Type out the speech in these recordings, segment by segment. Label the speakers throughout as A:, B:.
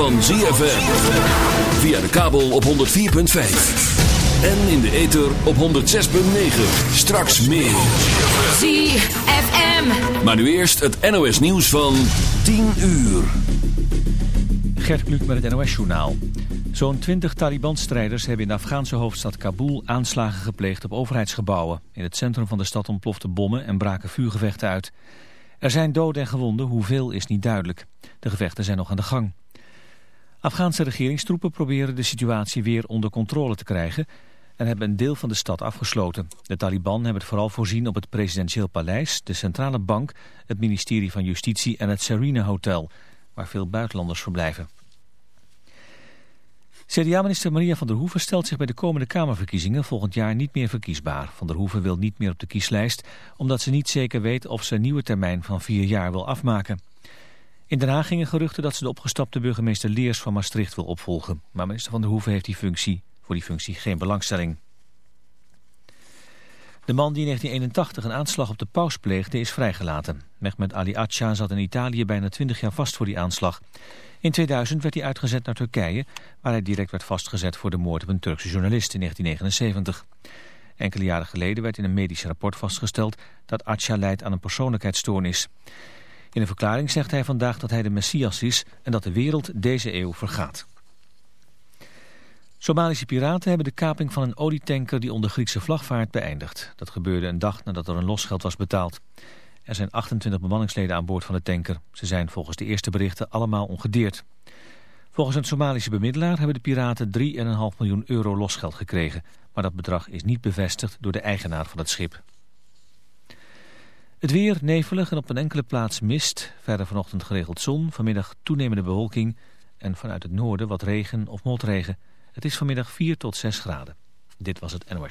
A: Van ZFM. Via de kabel op 104.5. En in de ether op 106.9. Straks meer.
B: ZFM.
A: Maar nu eerst het NOS nieuws van 10 uur.
C: Gert Kluk met het NOS-journaal. Zo'n 20 Taliban-strijders hebben in de Afghaanse hoofdstad Kabul aanslagen gepleegd op overheidsgebouwen. In het centrum van de stad ontploften bommen en braken vuurgevechten uit. Er zijn doden en gewonden, hoeveel is niet duidelijk. De gevechten zijn nog aan de gang. Afghaanse regeringstroepen proberen de situatie weer onder controle te krijgen... en hebben een deel van de stad afgesloten. De Taliban hebben het vooral voorzien op het presidentieel paleis... de centrale bank, het ministerie van Justitie en het Serena Hotel... waar veel buitenlanders verblijven. CDA-minister Maria van der Hoeven stelt zich bij de komende Kamerverkiezingen volgend jaar niet meer verkiesbaar. Van der Hoeven wil niet meer op de kieslijst, omdat ze niet zeker weet of ze een nieuwe termijn van vier jaar wil afmaken. In Den Haag gingen geruchten dat ze de opgestapte burgemeester Leers van Maastricht wil opvolgen. Maar minister van der Hoeven heeft die functie, voor die functie geen belangstelling. De man die in 1981 een aanslag op de paus pleegde is vrijgelaten. Mehmet Ali Atcha zat in Italië bijna 20 jaar vast voor die aanslag. In 2000 werd hij uitgezet naar Turkije, waar hij direct werd vastgezet voor de moord op een Turkse journalist in 1979. Enkele jaren geleden werd in een medisch rapport vastgesteld dat Atcha leidt aan een persoonlijkheidsstoornis. In een verklaring zegt hij vandaag dat hij de Messias is en dat de wereld deze eeuw vergaat. Somalische piraten hebben de kaping van een olietanker die onder Griekse vlag vaart beëindigd. Dat gebeurde een dag nadat er een losgeld was betaald. Er zijn 28 bemanningsleden aan boord van de tanker. Ze zijn volgens de eerste berichten allemaal ongedeerd. Volgens een Somalische bemiddelaar hebben de piraten 3,5 miljoen euro losgeld gekregen. Maar dat bedrag is niet bevestigd door de eigenaar van het schip. Het weer nevelig en op een enkele plaats mist. Verder vanochtend geregeld zon, vanmiddag toenemende bewolking... en vanuit het noorden wat regen of motregen. Het is vanmiddag 4 tot 6 graden. Dit was het NOS.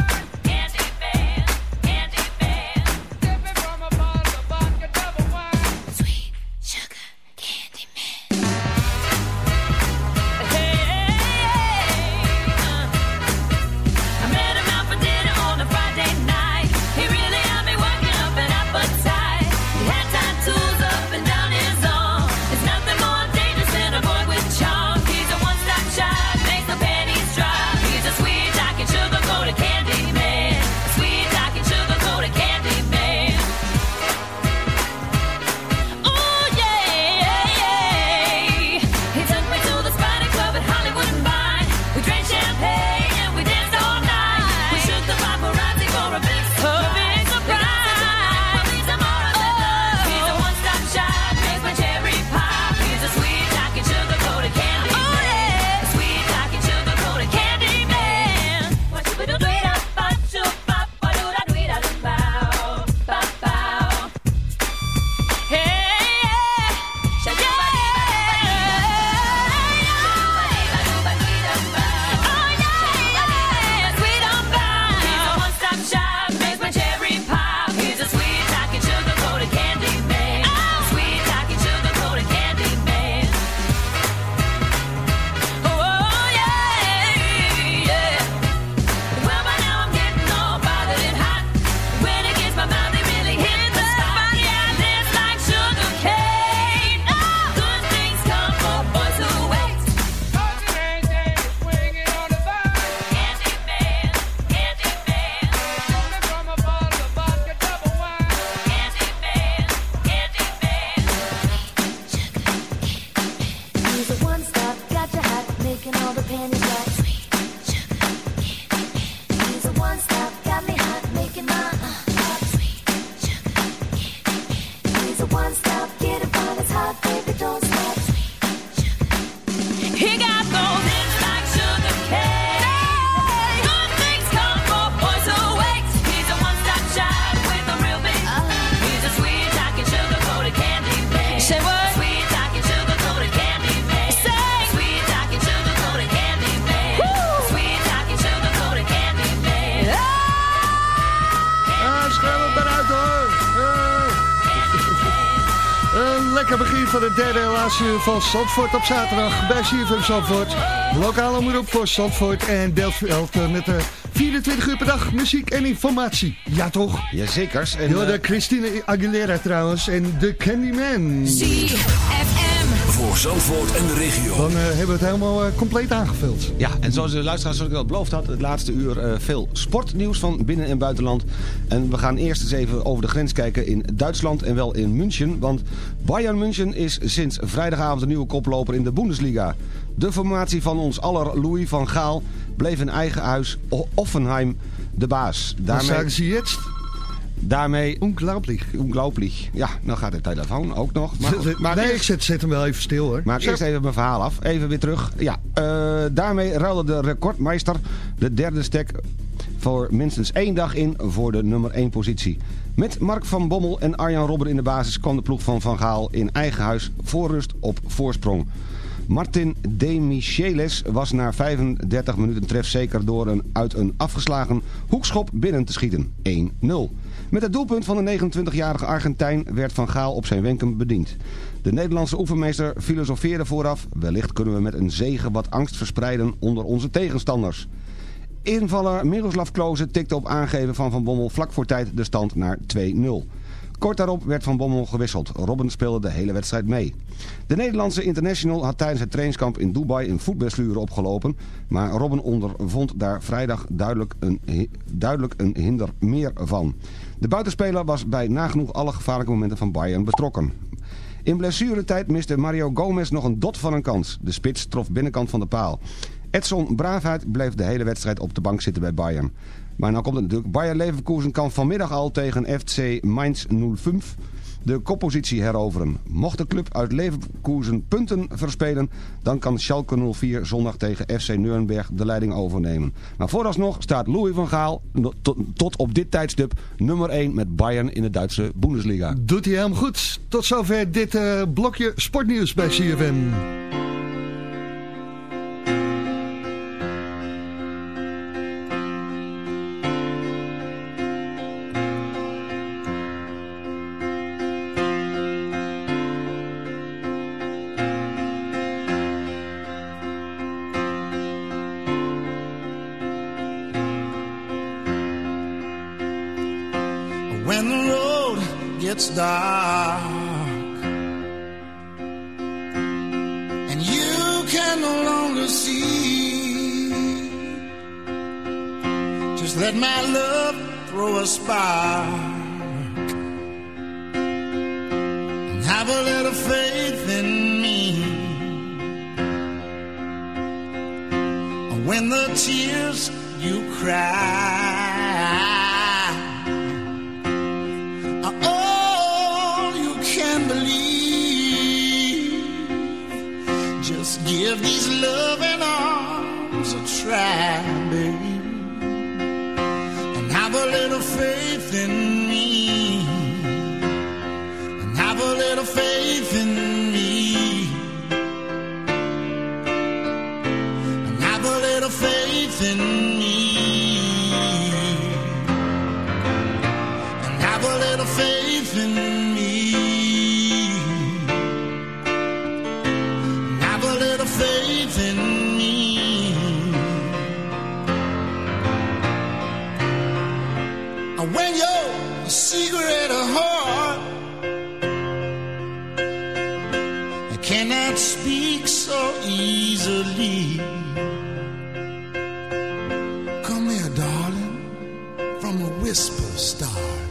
D: Uur van Zandvoort op zaterdag bij CFM Zandvoort. Lokale omroep voor Zandvoort en Delftveld eh, met de 24 uur per dag muziek en informatie. Ja toch?
E: Jazekers. En,
D: de
E: eh,
D: Christine Aguilera trouwens en de Candyman.
B: ZFM.
A: Voor Zandvoort en de regio.
D: Dan eh, hebben we het helemaal eh, compleet aangevuld.
E: ja, en zoals de luisteraars zoals ik al beloofd had, het laatste uur eh, veel sportnieuws van binnen- en buitenland. En we gaan eerst eens even over de grens kijken in Duitsland en wel in München. Want Bayern München is sinds vrijdagavond de nieuwe koploper in de Bundesliga. De formatie van ons aller Louis van Gaal bleef in eigen huis O- Offenheim de baas.
D: Dan
E: Daarmee,
D: ze jetzt.
E: Daarmee
D: Unglaublich.
E: Ongelooflijk. Ja, dan gaat de telefoon ook nog. Maar, goed, maar
D: nee,
E: eerst-
D: ik zet, zet hem wel even stil hoor.
E: Maak eerst even mijn verhaal af. Even weer terug. Ja, eh, daarmee ruilde de recordmeester de derde stek voor minstens één dag in voor de nummer 1 positie. Met Mark van Bommel en Arjan Robben in de basis kwam de ploeg van Van Gaal in eigen huis voor rust op voorsprong. Martin De Michelis was na 35 minuten trefzeker door een uit een afgeslagen hoekschop binnen te schieten. 1-0. Met het doelpunt van de 29-jarige Argentijn werd Van Gaal op zijn wenken bediend. De Nederlandse oefenmeester filosofeerde vooraf... wellicht kunnen we met een zegen wat angst verspreiden onder onze tegenstanders. Invaller Miroslav Klose tikte op aangeven van Van Bommel vlak voor tijd de stand naar 2-0. Kort daarop werd Van Bommel gewisseld. Robben speelde de hele wedstrijd mee. De Nederlandse international had tijdens het trainingskamp in Dubai een voetblessure opgelopen. Maar Robben ondervond daar vrijdag duidelijk een, duidelijk een hinder meer van. De buitenspeler was bij nagenoeg alle gevaarlijke momenten van Bayern betrokken. In blessuretijd miste Mario Gomez nog een dot van een kans. De spits trof binnenkant van de paal. Edson Braafheid bleef de hele wedstrijd op de bank zitten bij Bayern. Maar nou komt het natuurlijk. Bayer Leverkusen kan vanmiddag al tegen FC Mainz 05 de koppositie heroveren. Mocht de club uit Leverkusen punten verspelen... dan kan Schalke 04 zondag tegen FC Nuremberg de leiding overnemen. Maar vooralsnog staat Louis van Gaal tot op dit tijdstip nummer 1 met Bayern in de Duitse Bundesliga.
D: Doet hij helemaal goed. Tot zover dit eh, blokje sportnieuws bij CFM.
F: whisper star.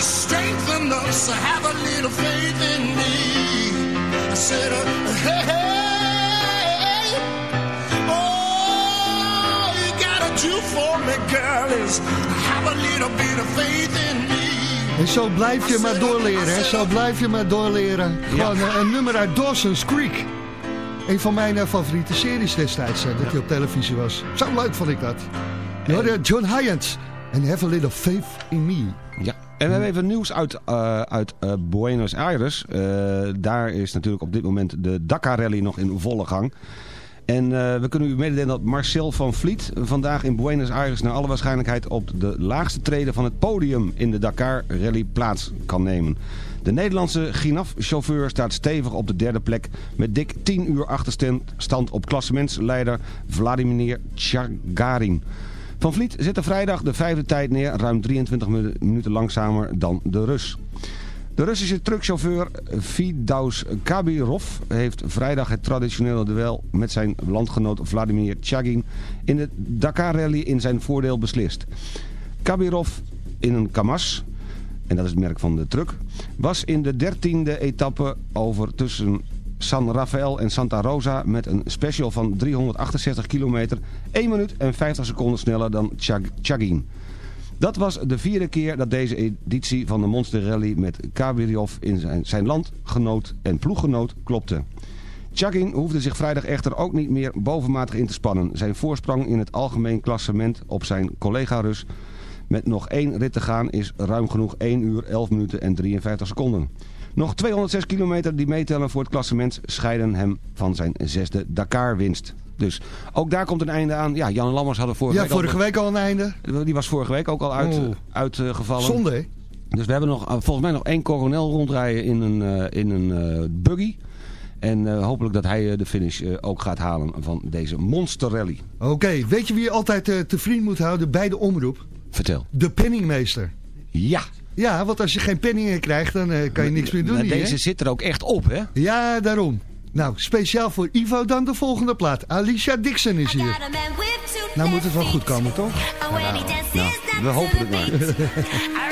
F: Strength enough to have a little faith in me. I said, uh, hey, hey, all you gotta do for me, girl, is have a little bit of faith in me.
D: En zo blijf je maar doorleren, hè? Zo blijf je maar doorleren. Gewoon eh, een nummer uit Dawson's Creek. Een van mijn eh, favoriete series destijds, eh, dat hij op televisie was. Zo leuk vond ik dat. John Hyans en Have a Little Faith in Me.
E: Ja. En we hebben even nieuws uit, eh, uit eh, Buenos Aires. Eh, daar is natuurlijk op dit moment de Dakar Rally nog in volle gang. En we kunnen u mededelen dat Marcel van Vliet vandaag in Buenos Aires naar alle waarschijnlijkheid op de laagste treden van het podium in de Dakar Rally plaats kan nemen. De Nederlandse Ginaf-chauffeur staat stevig op de derde plek met dik 10 uur achterstand op klassementsleider Vladimir Tjagarin. Van Vliet zette vrijdag de vijfde tijd neer, ruim 23 minu- minuten langzamer dan de Rus. De Russische truckchauffeur Fidaus Kabirov heeft vrijdag het traditionele duel met zijn landgenoot Vladimir Tjagin in de Dakar Rally in zijn voordeel beslist. Kabirov in een Kamaz, en dat is het merk van de truck, was in de dertiende etappe over tussen San Rafael en Santa Rosa met een special van 368 kilometer 1 minuut en 50 seconden sneller dan Chag- Chagin. Dat was de vierde keer dat deze editie van de Monster Rally met Kabirov in zijn, zijn landgenoot en ploeggenoot klopte. Chagin hoefde zich vrijdag echter ook niet meer bovenmatig in te spannen. Zijn voorsprong in het algemeen klassement op zijn collega Rus met nog één rit te gaan is ruim genoeg 1 uur 11 minuten en 53 seconden. Nog 206 kilometer die meetellen voor het klassement scheiden hem van zijn zesde Dakar-winst. Dus ook daar komt een einde aan. Ja, Jan Lammers hadden vorige
D: Ja,
E: week
D: vorige
E: al...
D: week al een einde.
E: Die was vorige week ook al uit,
D: Oh.
E: uitgevallen.
D: Zonde, hè?
E: Dus we hebben nog, eh, volgens mij nog één coronel rondrijden in een, eh, in een eh, buggy. En hopelijk dat hij de finish ook gaat halen van deze Monster Rally.
D: Oké, weet je wie je altijd te vriend moet houden bij de omroep?
E: Vertel.
D: De penningmeester.
E: Ja.
D: Ja, want als je geen penningen krijgt, dan eh, kan je niks meer doen
E: Maar
D: hier,
E: deze
D: hè?
E: zit er ook echt op, hè?
D: Ja, daarom. Nou, speciaal voor Ivo dan de volgende plaat. Alicia Dixon is hier. Nou moet het wel goed komen, toch?
E: Nou, we hopen het maar.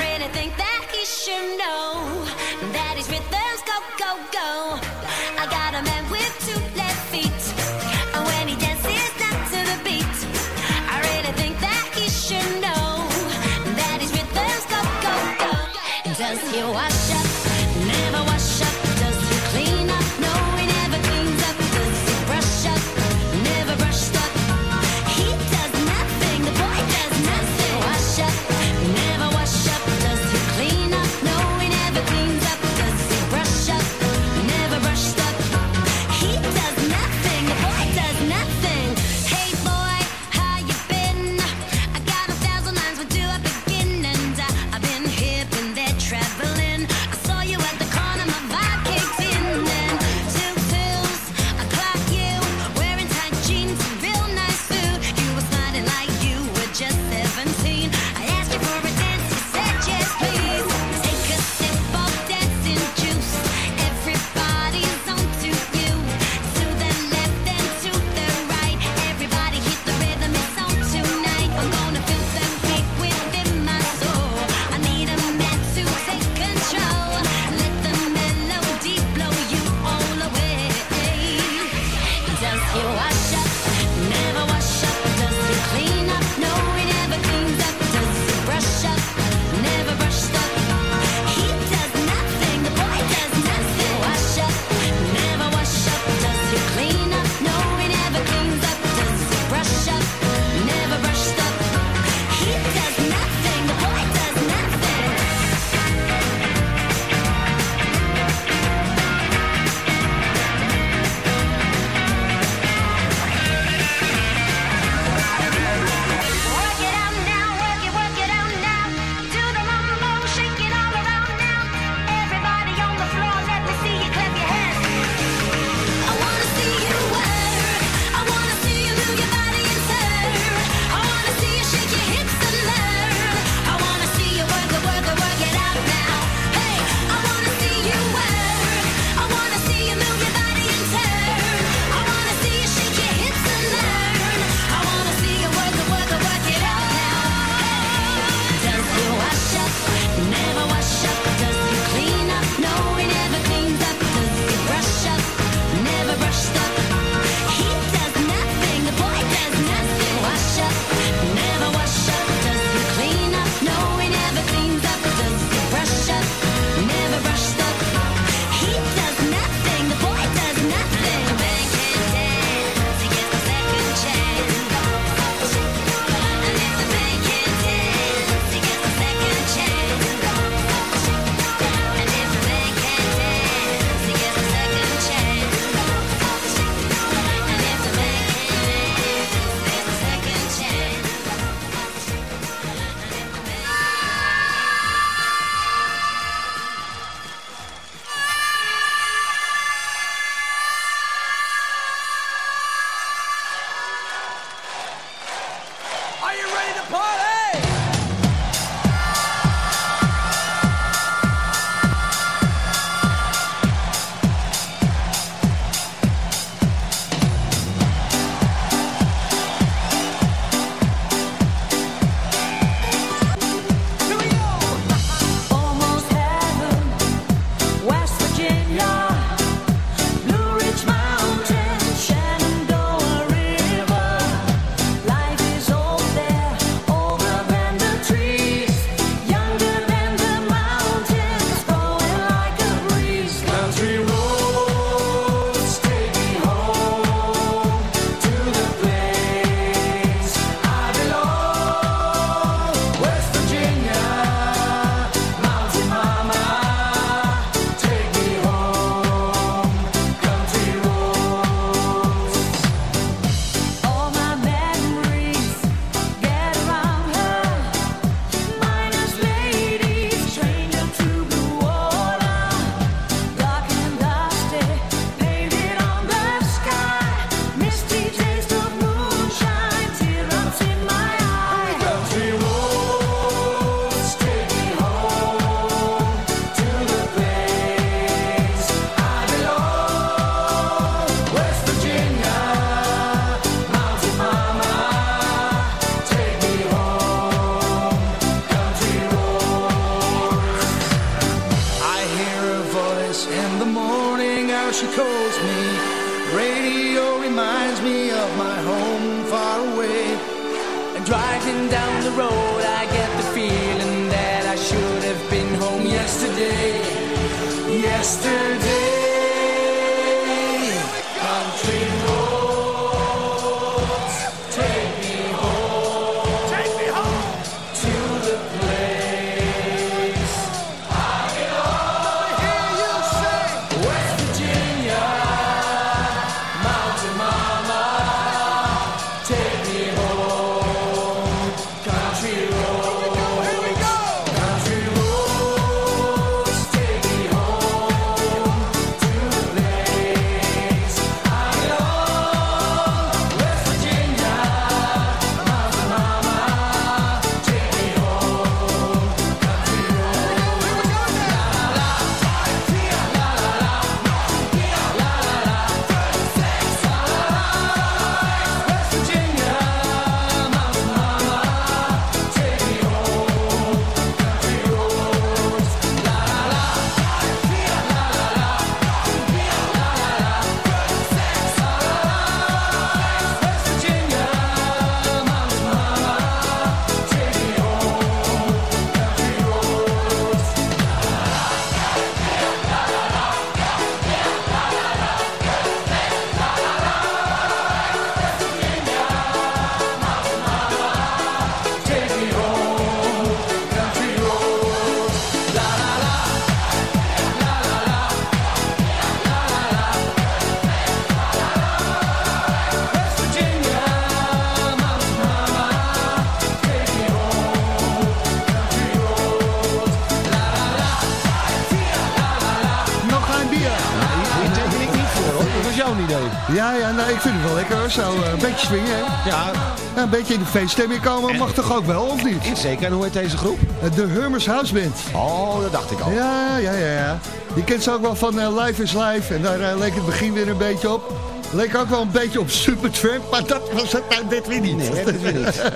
E: hoor.
D: Zo eh, een beetje swingen, hè?
E: Ja,
D: Ja, een beetje in de feeststemming komen mag toch ook wel, of niet?
E: zeker. En hoe heet deze groep?
D: Eh, De Hermers House Band.
E: Oh, dat dacht ik al.
D: Ja, ja, ja, ja. Je kent ze ook wel van eh, Life is Life. En daar leek het begin weer een beetje op. Leek ook wel een beetje op Supertramp, maar dat was het nou dit weer niet.
E: Nee, dat weer niet.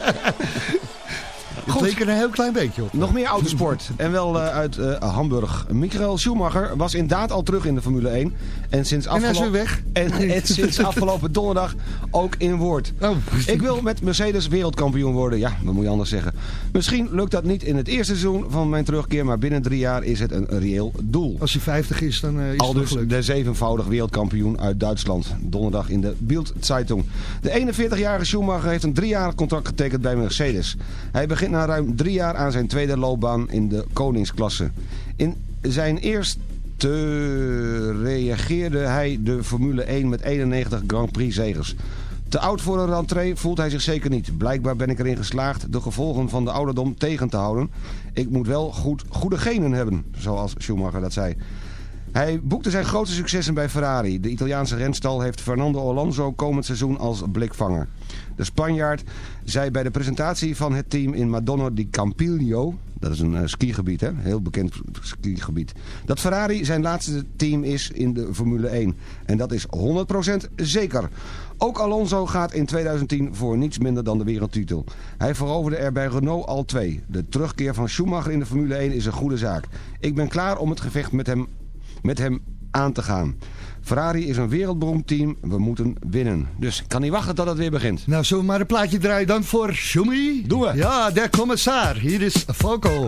D: Het leek er een heel klein beetje op.
E: Nog meer autosport. En wel eh, uit eh, Hamburg. Michael Schumacher was inderdaad al terug in de Formule 1. En sinds afgelopen,
D: weer weg.
E: En, en sinds afgelopen donderdag ook in woord.
D: Oh.
E: Ik wil met Mercedes wereldkampioen worden. Ja, wat moet je anders zeggen. Misschien lukt dat niet in het eerste seizoen van mijn terugkeer. Maar binnen drie jaar is het een reëel doel.
D: Als hij 50 is, dan eh, is
E: Al
D: het
E: dus de zevenvoudig wereldkampioen uit Duitsland. Donderdag in de Bild Zeitung. De 41-jarige Schumacher heeft een driejarig contract getekend bij Mercedes. Hij begint na ruim drie jaar aan zijn tweede loopbaan in de koningsklasse. In zijn eerste reageerde hij de Formule 1 met 91 Grand Prix zegers. Te oud voor een rentree voelt hij zich zeker niet. Blijkbaar ben ik erin geslaagd de gevolgen van de ouderdom tegen te houden. Ik moet wel goed, goede genen hebben, zoals Schumacher dat zei. Hij boekte zijn grootste successen bij Ferrari. De Italiaanse renstal heeft Fernando Alonso komend seizoen als blikvanger. De Spanjaard zei bij de presentatie van het team in Madonna di Campiglio... dat is een eh, skigebied, hè? heel bekend skigebied... dat Ferrari zijn laatste team is in de Formule 1. En dat is 100% zeker. Ook Alonso gaat in 2010 voor niets minder dan de wereldtitel. Hij veroverde er bij Renault al twee. De terugkeer van Schumacher in de Formule 1 is een goede zaak. Ik ben klaar om het gevecht met hem met hem aan te gaan. Ferrari is een wereldberoemd team. We moeten winnen. Dus ik kan niet wachten tot het weer begint.
D: Nou, zullen we maar een plaatje draaien dan voor Schumi?
E: Doen we.
D: Ja, der commissar. Hier is Foco.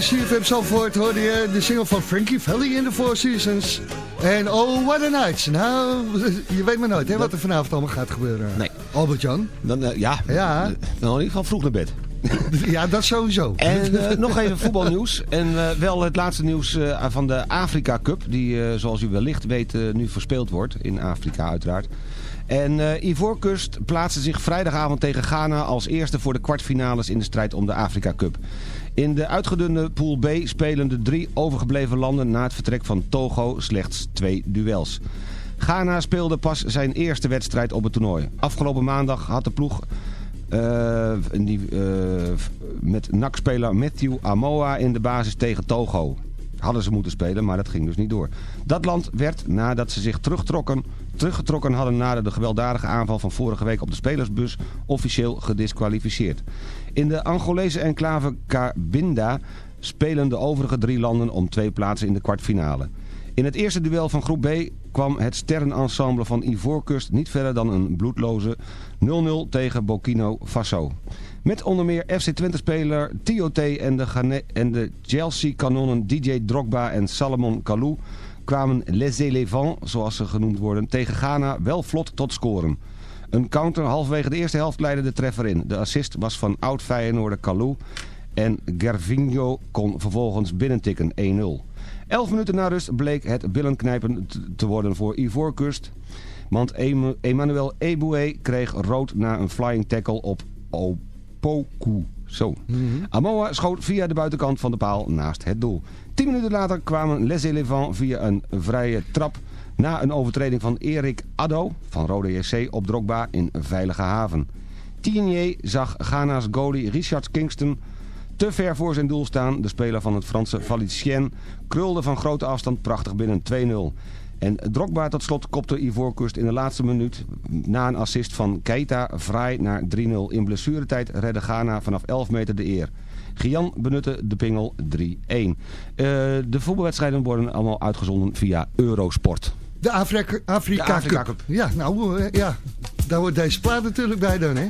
D: CFM Zalvoort hoorde je de single van Frankie Valli in de Four Seasons. En oh, what a night. Nou, je weet maar nooit hè, wat er vanavond allemaal gaat gebeuren.
E: Nee.
D: Albert-Jan?
E: Dan, eh, ja,
D: Ja.
E: Dan in ieder geval vroeg naar bed.
D: Ja, dat sowieso.
E: En eh, nog even voetbalnieuws. En eh, wel het laatste nieuws van de Afrika Cup. Die, zoals u wellicht weet, nu verspeeld wordt. In Afrika uiteraard. En eh Ivoorkust plaatste zich vrijdagavond tegen Ghana als eerste voor de kwartfinales in de strijd om de Afrika Cup. In de uitgedunde Pool B spelen de drie overgebleven landen na het vertrek van Togo slechts twee duels. Ghana speelde pas zijn eerste wedstrijd op het toernooi. Afgelopen maandag had de ploeg eh, die, eh, met NAC-speler Matthew Amoa in de basis tegen Togo. Hadden ze moeten spelen, maar dat ging dus niet door. Dat land werd, nadat ze zich terugtrokken, teruggetrokken hadden na de gewelddadige aanval van vorige week op de spelersbus, officieel gedisqualificeerd. In de Angolese enclave Cabinda spelen de overige drie landen om twee plaatsen in de kwartfinale. In het eerste duel van groep B kwam het sterrenensemble van Ivoorkust niet verder dan een bloedloze 0-0 tegen Burkina Faso. Met onder meer FC Twente-speler TOT en en de Chelsea-kanonnen DJ Drogba en Salomon Kalou kwamen Les Éléphants, zoals ze genoemd worden, tegen Ghana wel vlot tot scoren. Een counter halverwege de eerste helft leidde de treffer in. De assist was van oud-Feyenoorder Kalou en Gervinho kon vervolgens binnentikken 1-0. Elf minuten na rust bleek het billenknijpen te worden voor Ivoorkust. Want Em- Emmanuel Eboué kreeg rood na een flying tackle op Opoku. Zo. Amoa schoot via de buitenkant van de paal naast het doel. Tien minuten later kwamen Les Éléphants via een vrije trap... na een overtreding van Erik Addo van Rode JC op Drogba in Veilige Haven. Tienier zag Ghana's goalie Richard Kingston te ver voor zijn doel staan. De speler van het Franse Valenciennes krulde van grote afstand prachtig binnen 2-0. En Drogba tot slot kopte Ivoorkust in de laatste minuut na een assist van Keita vrij naar 3-0. In blessuretijd redde Ghana vanaf 11 meter de eer. Gian benutte de pingel 3-1. Eh, de voetbalwedstrijden worden allemaal uitgezonden via Eurosport.
D: De Afrika, Afrika,
E: De Afrika
D: Cup.
E: Cup.
D: Ja, nou, eh, ja. Daar hoort deze plaat natuurlijk bij dan, hè?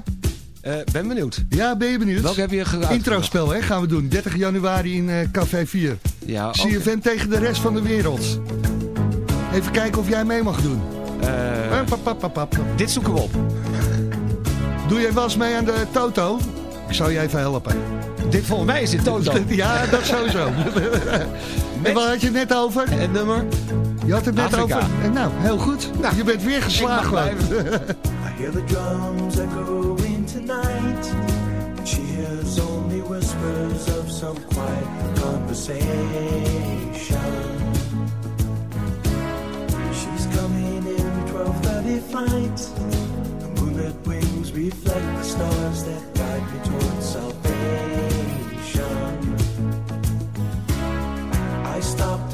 E: Eh, ben benieuwd.
D: Ja, ben je benieuwd?
E: Welke heb je ge-
D: Introspel, hè, gaan we doen. 30 januari in Café 4.
E: Ja.
D: CFM tegen de rest van de wereld. Even kijken of jij mee mag doen.
E: Eh,
D: Pap, pap, pap, pap.
E: dit zoeken we op.
D: Doe jij wel eens mee aan de Toto? Ik zou je even helpen.
E: Dit volgens mij is dit Toto.
D: Ja, dat sowieso. en wat had je het net over?
E: Het nummer?
D: Je had het net
E: Afrika.
D: over. En nou, heel goed.
E: Nou,
D: je bent weer
E: Ik mag
D: geslaagd.
E: blijven.
G: I hear the drums echoing tonight. She hears only whispers of some quiet conversation. She's coming in 12:30 flight. The moonlit wings reflect the stars that guide me towards salvation.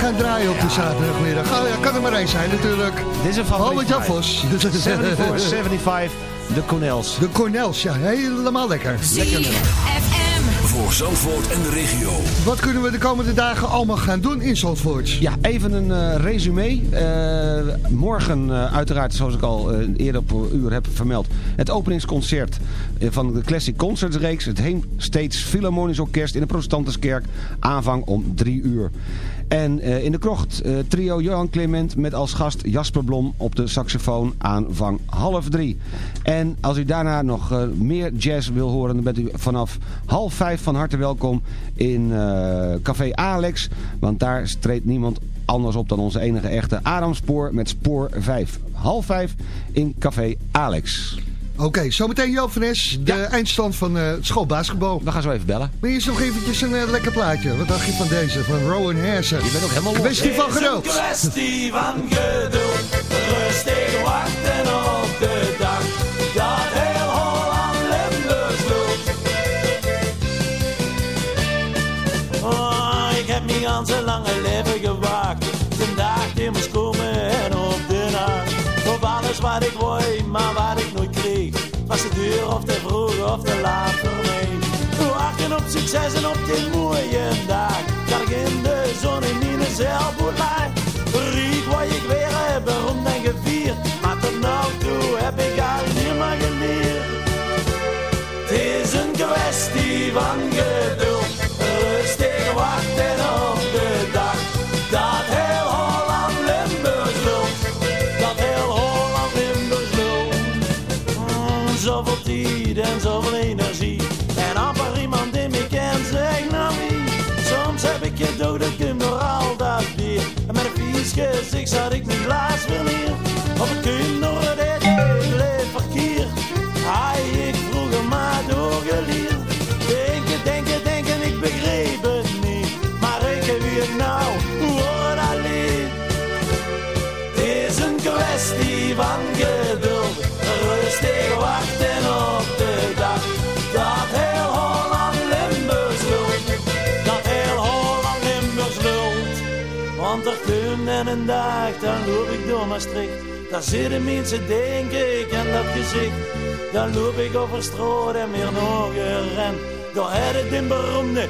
D: Gaan draaien op de zaterdagmiddag? Oh ja, kan er maar één zijn natuurlijk.
E: Dit is een favoriet mij.
D: Vos.
E: 74, 75, de Cornels.
D: De Cornels, ja, helemaal lekker.
B: FM.
A: Voor Zandvoort en de regio.
D: Wat kunnen we de komende dagen allemaal gaan doen in Zandvoort?
E: Ja, even een eh, resume. Eh, morgen eh, uiteraard, zoals ik al eerder op uur heb vermeld... het openingsconcert van de Classic Concerts reeks... het Heemsteeds Philharmonisch Orkest in de Protestantiskerk. Aanvang om drie uur. En eh, in de krocht eh, trio Johan Clement met als gast Jasper Blom op de saxofoon aanvang half drie. En als u daarna nog eh, meer jazz wil horen, dan bent u vanaf half vijf van harte welkom in Café Alex. Want daar treedt niemand anders op dan onze enige echte Adam Spoor met Spoor 5. Half vijf in Café Alex.
D: Oké, zometeen Joop van Es, de
E: Ja.
D: eindstand van eh het schoolbasketbal.
E: We gaan zo even bellen.
D: Maar eerst nog eventjes een eh, lekker plaatje. Wat dacht je van deze, van Rowan Hersen?
E: Je bent ook helemaal los.
D: Steve van
H: Het is
D: Geduld.
H: een kwestie van geduld, rustig wachten op de dag dat heel Holland Limburg loopt. Oh, ik heb mijn ganse lange leven gewacht, de dag die moest komen en op de nacht. Op alles wat ik wou, maar wat of te laat mij. Wachten op succes en op die mooie dag, ik in de zon in mijn zeilboot lag. Riek wat ik weer heb, rond en gevierd, maar tot nou toe heb ik al niet meer geleerd. Het is een kwestie van geduld, rustig wachten op Een vies gezicht ik mijn glaas verleer. Of ik kun nog het Maastricht. Daar zitten mensen, denk ik, en dat gezicht. Dan loop ik over straat en weer nog een ren. Door het in beroemde,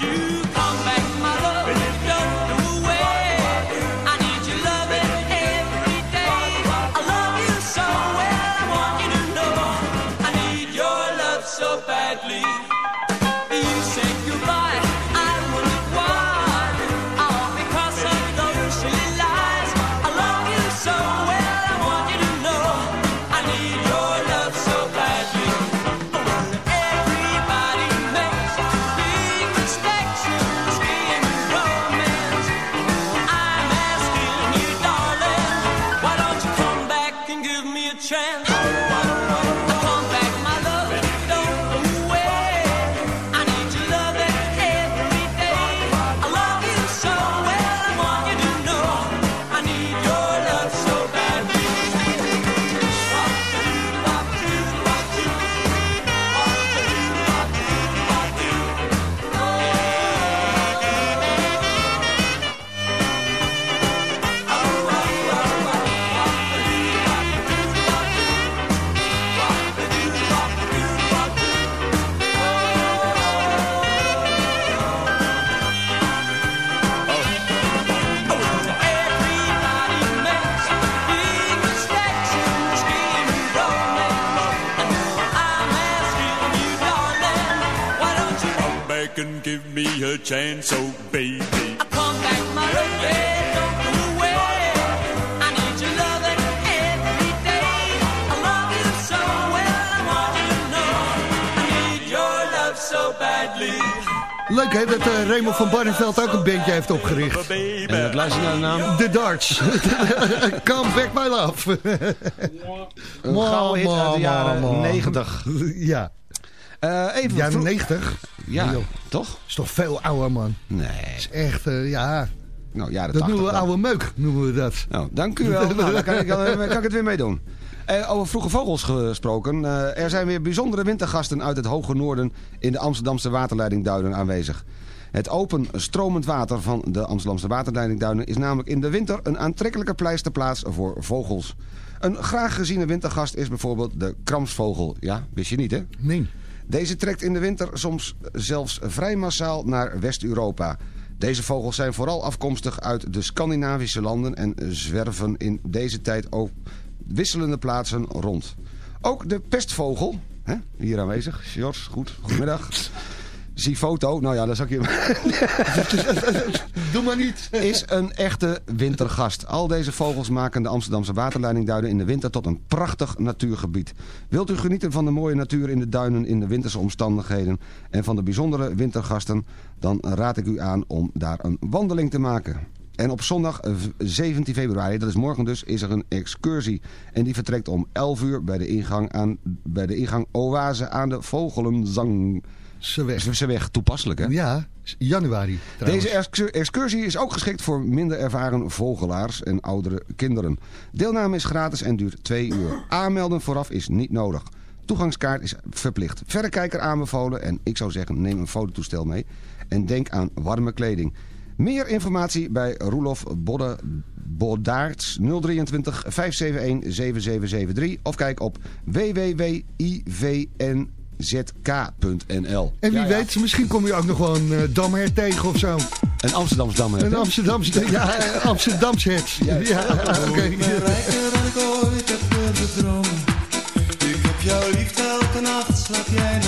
H: you
D: heeft opgericht.
E: En dat luister naar de naam.
D: The Darts. Come back my love.
E: Een gouden hit uit de jaren
D: Ma, ma, ma.
E: 90.
D: Ja,
E: Eh, even
D: jaren
E: vroeg-
D: 90.
E: Ja,
D: Joh.
E: toch?
D: is toch veel ouder man.
E: Nee.
D: is echt, eh, ja,
E: Nou, jaren
D: dat
E: 80
D: noemen we
E: dan.
D: oude meuk, noemen we dat.
E: Nou, dank u wel. Nou, dan kan ik, dan kan ik het weer meedoen. Eh, over vroege vogels gesproken. Eh, er zijn weer bijzondere wintergasten uit het hoge noorden in de Amsterdamse waterleidingduinen aanwezig. Het open stromend water van de Amsterdamse waterleidingduinen is namelijk in de winter een aantrekkelijke pleisterplaats voor vogels. Een graag geziene wintergast is bijvoorbeeld de kramsvogel. Ja, wist je niet hè?
D: Nee.
E: Deze trekt in de winter soms zelfs vrij massaal naar West-Europa. Deze vogels zijn vooral afkomstig uit de Scandinavische landen en zwerven in deze tijd op wisselende plaatsen rond. Ook de pestvogel, hè, hier aanwezig, Sjors, goed, goedemiddag. Zie foto, nou ja, dan zal ik je...
D: Doe maar niet.
E: is een echte wintergast. Al deze vogels maken de Amsterdamse waterleidingduinen in de winter tot een prachtig natuurgebied. Wilt u genieten van de mooie natuur in de duinen in de winterse omstandigheden en van de bijzondere wintergasten, dan raad ik u aan om daar een wandeling te maken. En op zondag eh, 17 februari, dat is morgen dus, is er een excursie. En die vertrekt om 11 uur bij de ingang, aan, bij de ingang Oase aan de Vogelenzang.
D: Ze weg.
E: Ze weg, toepasselijk hè?
D: Ja, januari trouwens.
E: Deze excu- excursie is ook geschikt voor minder ervaren vogelaars en oudere kinderen. Deelname is gratis en duurt twee uur. Aanmelden vooraf is niet nodig. Toegangskaart is verplicht. Verrekijker aanbevolen en ik zou zeggen neem een fototoestel mee. En denk aan warme kleding. Meer informatie bij Roelof Bodde, Boddaerts 023 571 7773 of kijk op www.ivnzk.nl
D: En wie
E: Ja, ja.
D: weet, misschien kom je ook nog wel een uh, damher tegen of zo.
E: Een Amsterdamsdam.
D: Een Amsterdamse, ja, Amsterdamse. Ja, oké.
I: Ik ben rijker dan ik ooit heb durven dromen. Ik heb jou lief elke nacht, slaap jij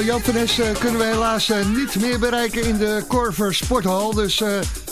D: Nou, Jan van Nes eh, kunnen we helaas eh, niet meer bereiken in de Corver Sporthal. Dus eh,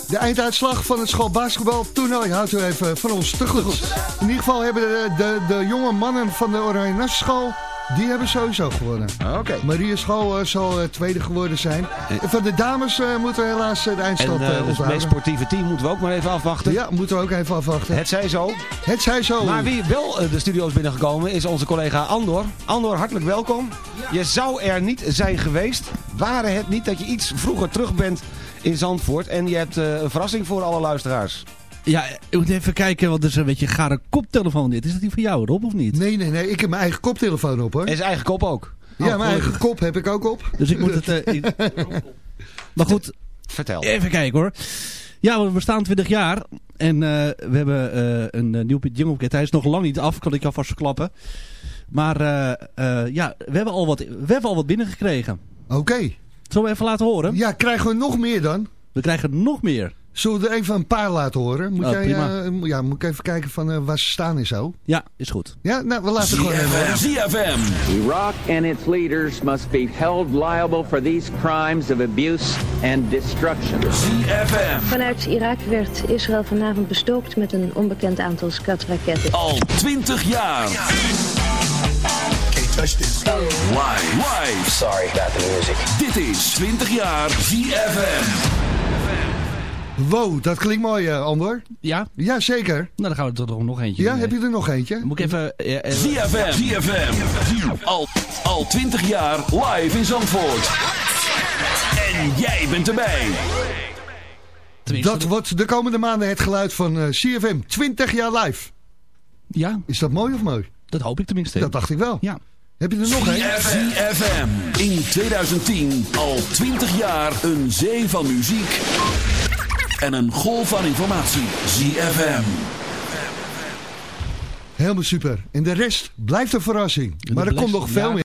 D: de einduitslag van het schoolbasketbaltoernooi houdt u even van ons te goed. In ieder geval hebben de, de, de jonge mannen van de Oranje Nassenschool... die hebben sowieso gewonnen.
E: Oké.
D: Maria School eh, zal eh, tweede geworden zijn. En van de dames eh, moeten we helaas eh, de
E: En
D: eindstand
E: eh,
D: eh,
E: dus het meest sportieve team moeten we ook maar even afwachten.
D: Ja, moeten we ook even afwachten.
E: Het zij zo.
D: Het zij zo.
E: Maar wie wel eh, de studio is binnengekomen is onze collega Andor. Andor, hartelijk welkom. Je zou er niet zijn geweest, waren het niet dat je iets vroeger terug bent in Zandvoort. En je hebt eh, een verrassing voor alle luisteraars.
J: Ja, ik moet even kijken, want het is een beetje een gare koptelefoon dit. Is dat die van jou, Rob, of niet?
D: Nee, nee, nee. Ik heb mijn eigen koptelefoon op, hoor.
E: En zijn eigen kop ook.
D: Ja,
J: Oh,
D: mijn eigen kop heb ik ook op.
J: Dus ik moet het... eh, maar goed,
E: Vertel.
J: even kijken hoor. Ja, we bestaan 20 jaar. En eh, we hebben eh, een uh, nieuw jingle pakket. Hij is nog lang niet af, kan ik alvast verklappen. Maar eh, eh, ja, we hebben, al wat, we hebben al wat binnengekregen.
D: Oké.
J: Zullen we even laten horen?
D: Ja, krijgen we nog meer dan?
J: We krijgen nog meer.
D: Zullen we er even een paar laten horen? Moet,
J: Oh,
D: jij,
J: prima.
D: eh, ja, moet ik even kijken van, eh, waar ze staan en zo?
J: Ja, is goed.
D: Ja, nou, we laten het gewoon even horen.
A: ZFM.
K: Iraq and its leaders must be held liable for these crimes of abuse and destruction.
A: ZFM.
L: Vanuit Irak werd Israël vanavond bestookt met een onbekend aantal skatraketten.
A: Al 20 jaar. Live. Live. Sorry about the music. Dit is 20 jaar ZFM.
D: Wow, dat klinkt mooi, eh, Andor.
J: Ja?
D: Ja, zeker.
J: Nou, dan gaan we er toch nog eentje
D: Ja,
J: doen,
D: heb je er nog eentje?
J: Moet ik even... eh, eh,
A: ZFM. ZFM. Al, al 20 jaar live in Zandvoort. En jij bent erbij.
D: Dat wordt de komende maanden het geluid van eh, CFM. 20 jaar live.
J: Ja.
D: Is dat mooi of mooi?
J: Dat hoop ik tenminste.
D: Dat dacht ik wel.
J: Ja.
D: Heb je er nog een?
A: ZFM. In 2010 al 20 jaar een zee van muziek. En een golf van informatie. ZFM.
D: Helemaal super. En de rest blijft een verrassing. Maar er komt nog veel meer.